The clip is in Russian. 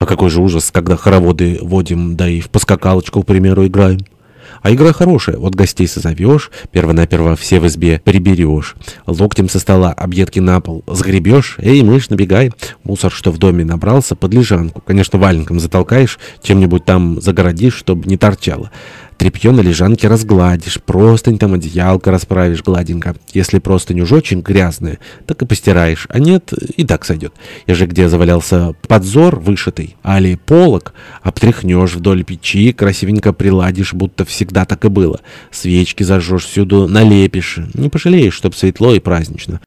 А какой же ужас, когда хороводы водим, да и в поскакалочку, к примеру, играем. А игра хорошая. Вот гостей созовешь, перво-наперво все в избе приберешь. Локтем со стола объедки на пол сгребешь. Эй, мышь, набегай. Мусор, что в доме набрался, под лежанку. Конечно, валенком затолкаешь, чем-нибудь там загородишь, чтобы не торчало. Тряпье на лежанке разгладишь, простынь там, одеялко расправишь гладенько. Если простынь уж очень грязная, так и постираешь, а нет, и так сойдет. Еже где завалялся подзор вышитый, али полок, обтряхнешь вдоль печи, красивенько приладишь, будто всегда так и было. Свечки зажжешь всюду, налепишь. Не пожалеешь, чтоб светло и празднично.